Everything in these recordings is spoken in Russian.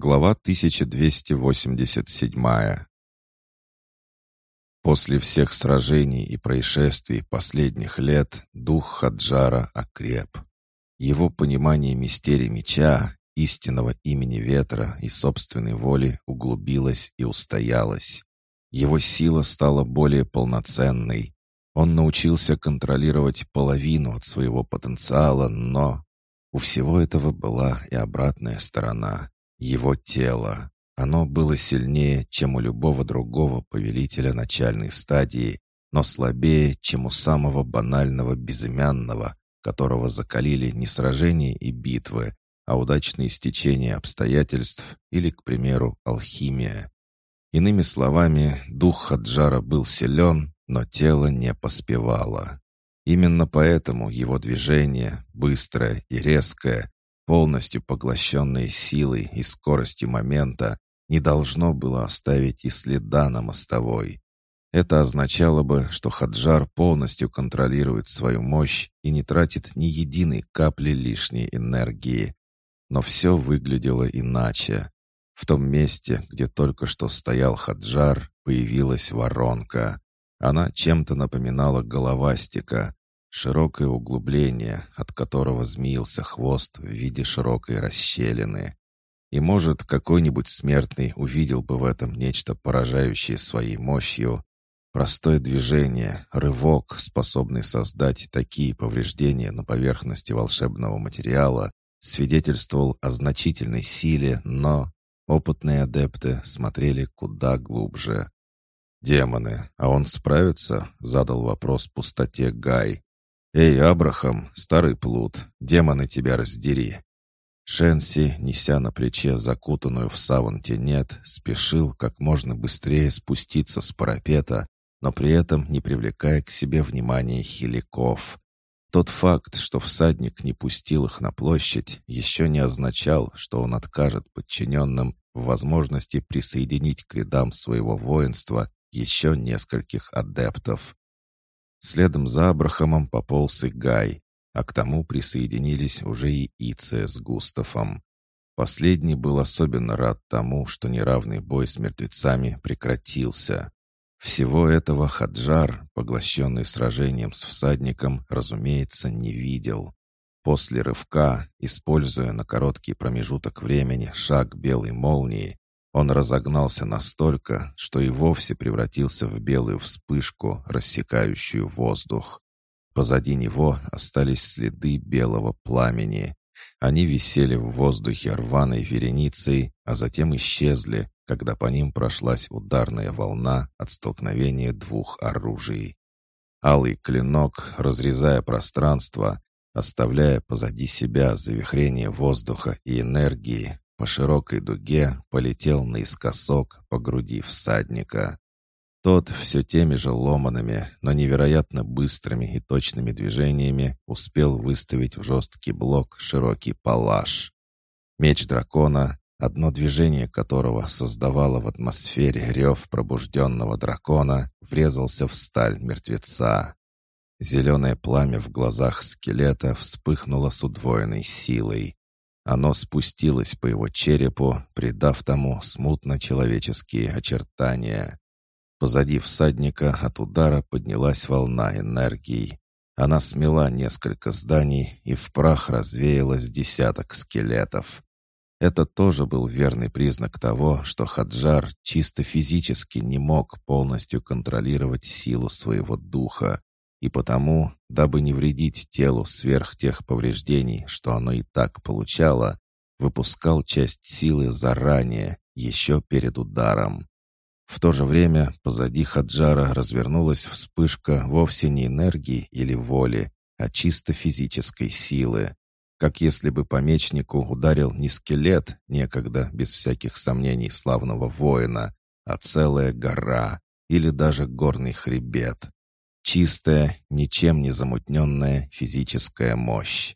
Глава 1287 После всех сражений и происшествий последних лет дух Хаджара окреп. Его понимание мистерии меча, истинного имени ветра и собственной воли углубилось и устоялось. Его сила стала более полноценной. Он научился контролировать половину от своего потенциала, но у всего этого была и обратная сторона — его тело. Оно было сильнее, чем у любого другого повелителя начальной стадии, но слабее, чем у самого банального безымянного, которого закалили не сражения и битвы, а удачные стечения обстоятельств или, к примеру, алхимия. Иными словами, дух Хаджара был силен, но тело не поспевало. Именно поэтому его движение, быстрое и резкое, полностью поглощенное силой и скоростью момента, не должно было оставить и следа на мостовой. Это означало бы, что Хаджар полностью контролирует свою мощь и не тратит ни единой капли лишней энергии. Но все выглядело иначе. В том месте, где только что стоял Хаджар, появилась воронка. Она чем-то напоминала головастика, широкое углубление, от которого змеился хвост в виде широкой расщелины. И, может, какой-нибудь смертный увидел бы в этом нечто поражающее своей мощью. Простое движение, рывок, способный создать такие повреждения на поверхности волшебного материала, свидетельствовал о значительной силе, но опытные адепты смотрели куда глубже. «Демоны, а он справится?» — задал вопрос пустоте Гай. «Эй, Абрахам, старый плут, демоны тебя раздери!» Шенси, неся на плече закутанную в саван тенет, спешил как можно быстрее спуститься с парапета, но при этом не привлекая к себе внимания хиликов. Тот факт, что всадник не пустил их на площадь, еще не означал, что он откажет подчиненным в возможности присоединить к рядам своего воинства еще нескольких адептов. Следом за Абрахамом пополз и Гай, а к тому присоединились уже и Иция с Густафом. Последний был особенно рад тому, что неравный бой с мертвецами прекратился. Всего этого Хаджар, поглощенный сражением с всадником, разумеется, не видел. После рывка, используя на короткий промежуток времени шаг белой молнии, он разогнался настолько, что и вовсе превратился в белую вспышку, рассекающую воздух. Позади него остались следы белого пламени. Они висели в воздухе рваной вереницей, а затем исчезли, когда по ним прошлась ударная волна от столкновения двух оружий. Алый клинок, разрезая пространство, оставляя позади себя завихрение воздуха и энергии, по широкой дуге полетел наискосок по груди всадника. Тот все теми же ломанными, но невероятно быстрыми и точными движениями успел выставить в жесткий блок широкий палаш. Меч дракона, одно движение которого создавало в атмосфере рев пробужденного дракона, врезался в сталь мертвеца. Зеленое пламя в глазах скелета вспыхнуло с удвоенной силой. Оно спустилось по его черепу, придав тому смутно человеческие очертания. Позади всадника от удара поднялась волна энергии. Она смела несколько зданий, и в прах развеялось десяток скелетов. Это тоже был верный признак того, что Хаджар чисто физически не мог полностью контролировать силу своего духа, и потому, дабы не вредить телу сверх тех повреждений, что оно и так получало, выпускал часть силы заранее, еще перед ударом. В то же время позади Хаджара развернулась вспышка вовсе не энергии или воли, а чисто физической силы. Как если бы по мечнику ударил не скелет, некогда, без всяких сомнений, славного воина, а целая гора или даже горный хребет. Чистая, ничем не замутненная физическая мощь.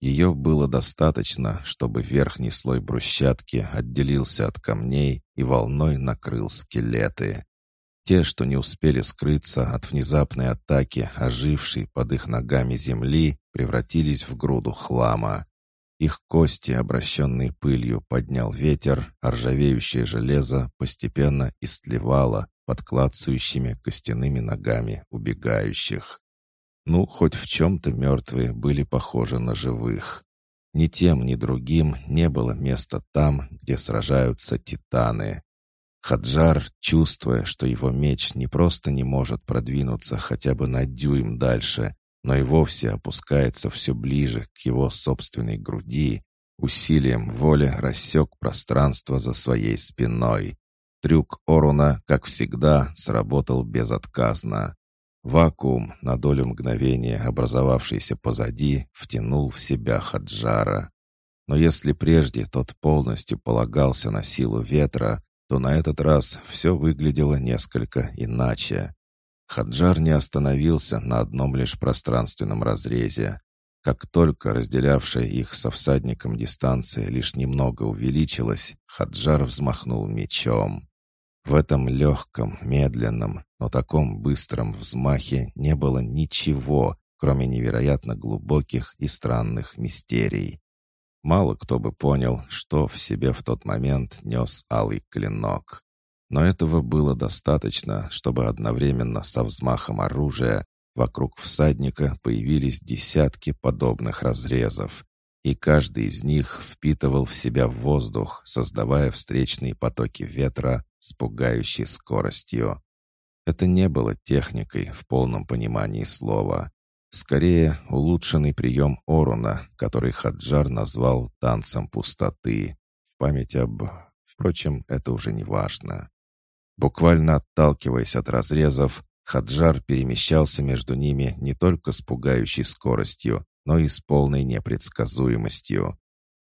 Ее было достаточно, чтобы верхний слой брусчатки отделился от камней и волной накрыл скелеты. Те, что не успели скрыться от внезапной атаки, ожившей под их ногами земли, превратились в груду хлама. Их кости, обращенные пылью, поднял ветер, а ржавеющее железо постепенно истлевало под клацающими костяными ногами убегающих. Ну, хоть в чем-то мертвые были похожи на живых. Ни тем, ни другим не было места там, где сражаются титаны. Хаджар, чувствуя, что его меч не просто не может продвинуться хотя бы на дюйм дальше, но и вовсе опускается все ближе к его собственной груди, усилием воли рассек пространство за своей спиной. Трюк Оруна, как всегда, сработал безотказно. Вакуум, на долю мгновения образовавшийся позади, втянул в себя Хаджара. Но если прежде тот полностью полагался на силу ветра, то на этот раз все выглядело несколько иначе. Хаджар не остановился на одном лишь пространственном разрезе. Как только разделявшая их со всадником дистанция лишь немного увеличилась, Хаджар взмахнул мечом. В этом легком, медленном, но таком быстром взмахе не было ничего, кроме невероятно глубоких и странных мистерий. Мало кто бы понял, что в себе в тот момент нес алый клинок. Но этого было достаточно, чтобы одновременно со взмахом оружия вокруг всадника появились десятки подобных разрезов, и каждый из них впитывал в себя воздух, создавая встречные потоки ветра с пугающей скоростью. Это не было техникой в полном понимании слова. Скорее, улучшенный прием Оруна, который Хаджар назвал «танцем пустоты». В память об... Впрочем, это уже не важно. Буквально отталкиваясь от разрезов, Хаджар перемещался между ними не только с пугающей скоростью, но и с полной непредсказуемостью.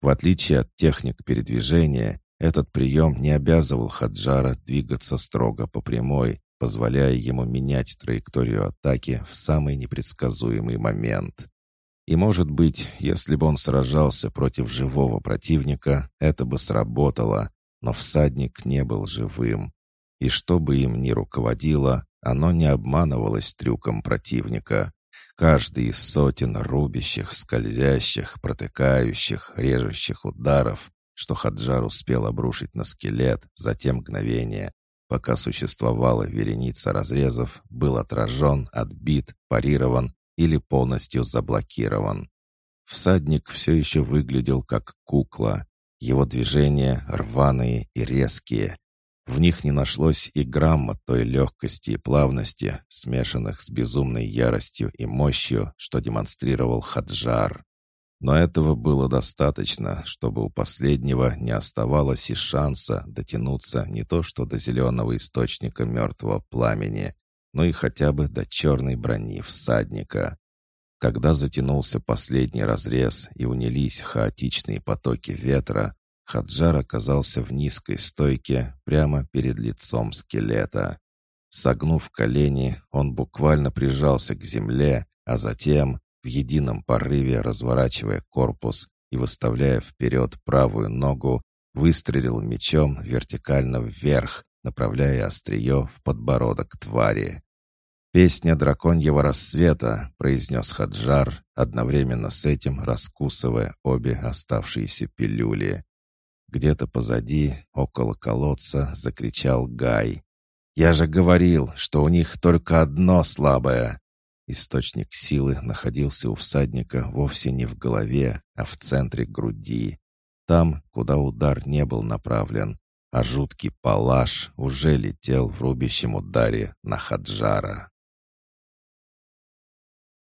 В отличие от техник передвижения, этот прием не обязывал Хаджара двигаться строго по прямой, позволяя ему менять траекторию атаки в самый непредсказуемый момент. И, может быть, если бы он сражался против живого противника, это бы сработало, но всадник не был живым, и что бы им ни руководило, оно не обманывалось трюком противника. Каждый из сотен рубящих, скользящих, протыкающих, режущих ударов, что Хаджар успел обрушить на скелет за те мгновения, пока существовала вереница разрезов, был отражен, отбит, парирован или полностью заблокирован. Всадник все еще выглядел как кукла. Его движения рваные и резкие, в них не нашлось и грамма той легкости и плавности, смешанных с безумной яростью и мощью, что демонстрировал Хаджар. Но этого было достаточно, чтобы у последнего не оставалось и шанса дотянуться не то что до зеленого источника мертвого пламени, но и хотя бы до черной брони всадника. Когда затянулся последний разрез и унялись хаотичные потоки ветра, Хаджар оказался в низкой стойке прямо перед лицом скелета. Согнув колени, он буквально прижался к земле, а затем, в едином порыве разворачивая корпус и выставляя вперед правую ногу, выстрелил мечом вертикально вверх, направляя острие в подбородок твари. «Песня драконьего рассвета», — произнес Хаджар, одновременно с этим раскусывая обе оставшиеся пилюли. Где-то позади, около колодца, закричал Гай. «Я же говорил, что у них только одно слабое!» Источник силы находился у всадника вовсе не в голове, а в центре груди. Там, куда удар не был направлен, а жуткий палаш уже летел в рубящем ударе на Хаджара.